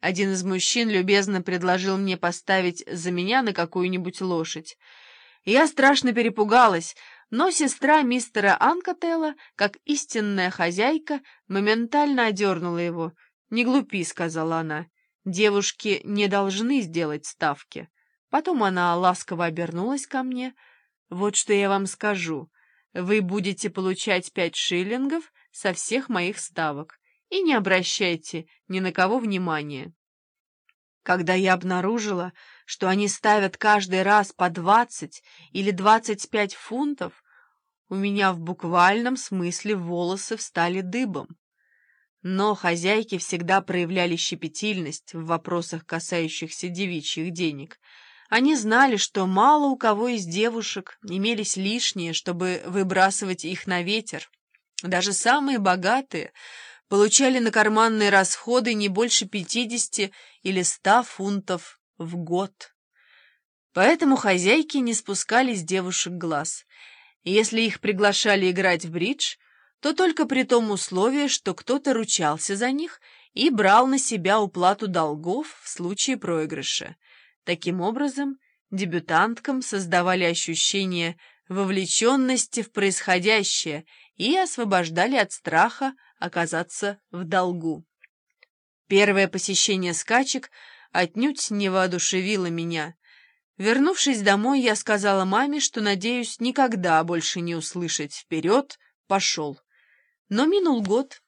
Один из мужчин любезно предложил мне поставить за меня на какую-нибудь лошадь. Я страшно перепугалась, но сестра мистера Анкотелла, как истинная хозяйка, моментально одернула его. «Не глупи», — сказала она, — «девушки не должны сделать ставки». Потом она ласково обернулась ко мне. «Вот что я вам скажу. Вы будете получать пять шиллингов со всех моих ставок и не обращайте ни на кого внимания. Когда я обнаружила, что они ставят каждый раз по двадцать или двадцать пять фунтов, у меня в буквальном смысле волосы встали дыбом. Но хозяйки всегда проявляли щепетильность в вопросах, касающихся девичьих денег. Они знали, что мало у кого из девушек имелись лишние, чтобы выбрасывать их на ветер. Даже самые богатые получали на карманные расходы не больше 50 или 100 фунтов в год. Поэтому хозяйки не спускали с девушек глаз. Если их приглашали играть в бридж, то только при том условии, что кто-то ручался за них и брал на себя уплату долгов в случае проигрыша. Таким образом, дебютанткам создавали ощущение вовлеченности в происходящее и освобождали от страха оказаться в долгу. Первое посещение скачек отнюдь не воодушевило меня. Вернувшись домой, я сказала маме, что надеюсь никогда больше не услышать «вперед, пошел». Но минул год,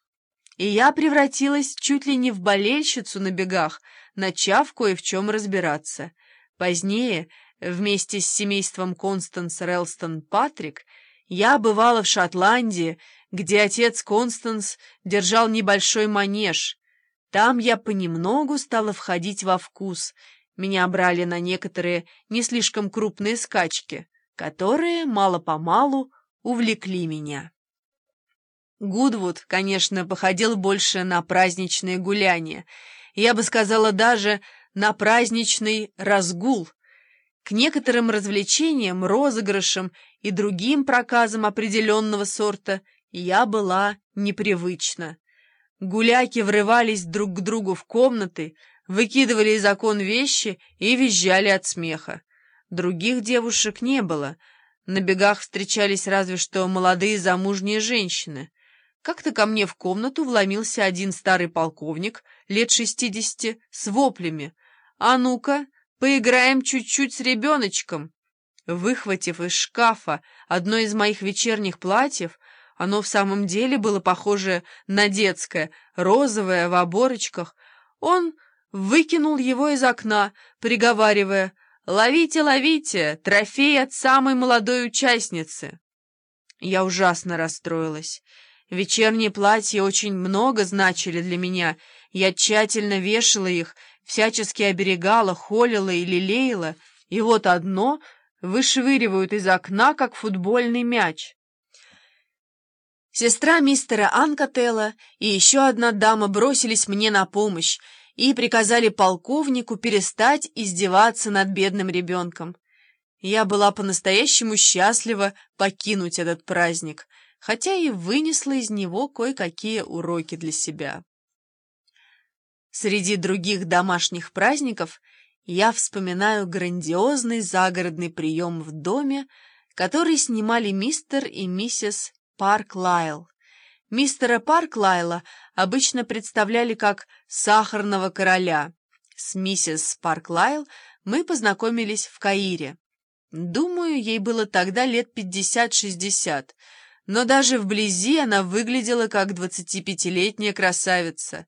и я превратилась чуть ли не в болельщицу на бегах, начав кое в чем разбираться. Позднее, вместе с семейством Констанс Релстон Патрик, я бывала в Шотландии, где отец Констанс держал небольшой манеж. Там я понемногу стала входить во вкус. Меня брали на некоторые не слишком крупные скачки, которые мало-помалу увлекли меня. Гудвуд, конечно, походил больше на праздничные гуляния. Я бы сказала даже на праздничный разгул. К некоторым развлечениям, розыгрышам и другим проказам определенного сорта я была непривычна. Гуляки врывались друг к другу в комнаты, выкидывали из окон вещи и визжали от смеха. Других девушек не было. На бегах встречались разве что молодые замужние женщины. Как-то ко мне в комнату вломился один старый полковник, лет шестидесяти, с воплями. «А ну-ка, поиграем чуть-чуть с ребеночком!» Выхватив из шкафа одно из моих вечерних платьев, оно в самом деле было похоже на детское, розовое, в оборочках, он выкинул его из окна, приговаривая «Ловите, ловите! Трофей от самой молодой участницы!» Я ужасно расстроилась. Вечерние платья очень много значили для меня. Я тщательно вешала их, всячески оберегала, холила и лелеяла, и вот одно вышвыривают из окна, как футбольный мяч. Сестра мистера Анкотелла и еще одна дама бросились мне на помощь и приказали полковнику перестать издеваться над бедным ребенком. Я была по-настоящему счастлива покинуть этот праздник — хотя и вынесла из него кое-какие уроки для себя. Среди других домашних праздников я вспоминаю грандиозный загородный прием в доме, который снимали мистер и миссис Парк Лайл. Мистера Парк Лайла обычно представляли как «сахарного короля». С миссис Парк Лайл мы познакомились в Каире. Думаю, ей было тогда лет пятьдесят-шестьдесят, но даже вблизи она выглядела как двадцатипятилетняя красавица.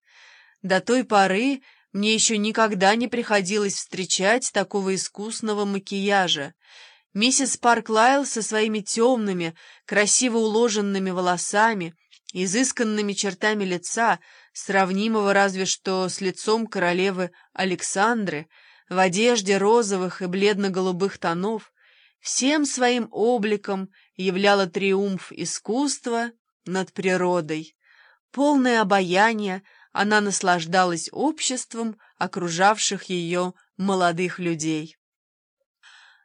До той поры мне еще никогда не приходилось встречать такого искусного макияжа. Миссис Парк Лайл со своими темными, красиво уложенными волосами, изысканными чертами лица, сравнимого разве что с лицом королевы Александры, в одежде розовых и бледно-голубых тонов, всем своим обликом являла триумф искусства над природой. Полное обаяние, она наслаждалась обществом окружавших ее молодых людей.